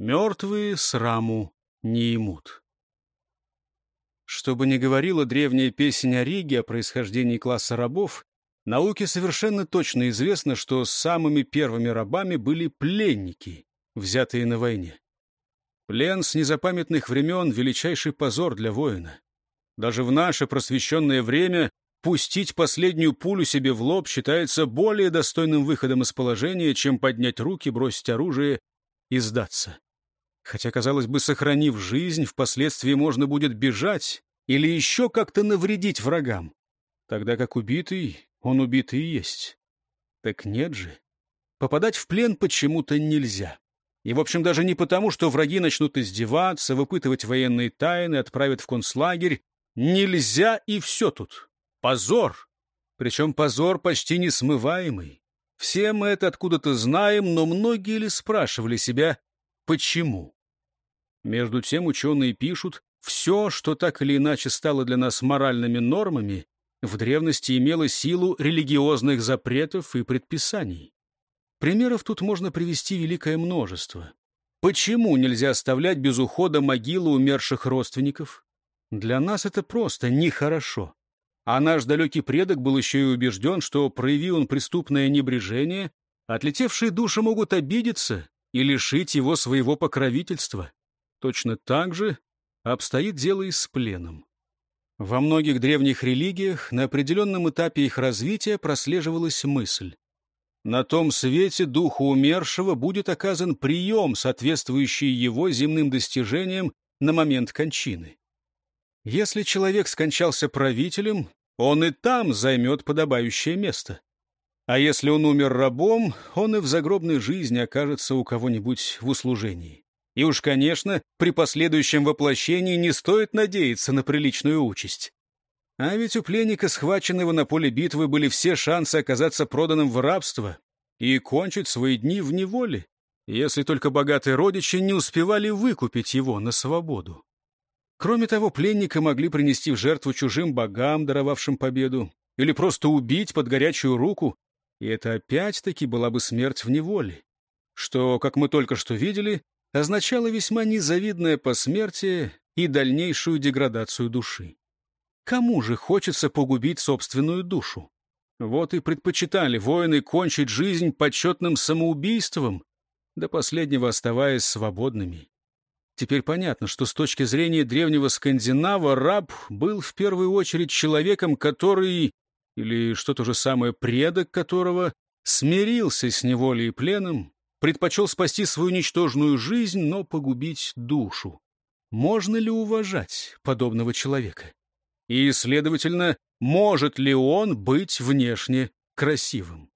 Мертвые сраму не имут. Что бы ни говорила древняя песня о Риге о происхождении класса рабов, науке совершенно точно известно, что самыми первыми рабами были пленники, взятые на войне. Плен с незапамятных времен — величайший позор для воина. Даже в наше просвещенное время пустить последнюю пулю себе в лоб считается более достойным выходом из положения, чем поднять руки, бросить оружие и сдаться. Хотя, казалось бы, сохранив жизнь, впоследствии можно будет бежать или еще как-то навредить врагам, тогда как убитый, он убитый и есть. Так нет же. Попадать в плен почему-то нельзя. И, в общем, даже не потому, что враги начнут издеваться, выпытывать военные тайны, отправят в концлагерь. Нельзя и все тут. Позор. Причем позор почти несмываемый. Все мы это откуда-то знаем, но многие ли спрашивали себя, почему? Между тем ученые пишут, все, что так или иначе стало для нас моральными нормами, в древности имело силу религиозных запретов и предписаний. Примеров тут можно привести великое множество. Почему нельзя оставлять без ухода могилы умерших родственников? Для нас это просто нехорошо. А наш далекий предок был еще и убежден, что, проявил он преступное небрежение, отлетевшие души могут обидеться и лишить его своего покровительства. Точно так же обстоит дело и с пленом. Во многих древних религиях на определенном этапе их развития прослеживалась мысль. На том свете духу умершего будет оказан прием, соответствующий его земным достижениям на момент кончины. Если человек скончался правителем, он и там займет подобающее место. А если он умер рабом, он и в загробной жизни окажется у кого-нибудь в услужении. И уж, конечно, при последующем воплощении не стоит надеяться на приличную участь. А ведь у пленника, схваченного на поле битвы, были все шансы оказаться проданным в рабство и кончить свои дни в неволе, если только богатые родичи не успевали выкупить его на свободу. Кроме того, пленника могли принести в жертву чужим богам, даровавшим победу, или просто убить под горячую руку, и это опять-таки была бы смерть в неволе, что, как мы только что видели, означало весьма незавидное посмертие и дальнейшую деградацию души. Кому же хочется погубить собственную душу? Вот и предпочитали воины кончить жизнь почетным самоубийством, до последнего оставаясь свободными. Теперь понятно, что с точки зрения древнего скандинава раб был в первую очередь человеком, который, или что то же самое предок которого, смирился с неволей и пленом, предпочел спасти свою ничтожную жизнь, но погубить душу. Можно ли уважать подобного человека? И, следовательно, может ли он быть внешне красивым?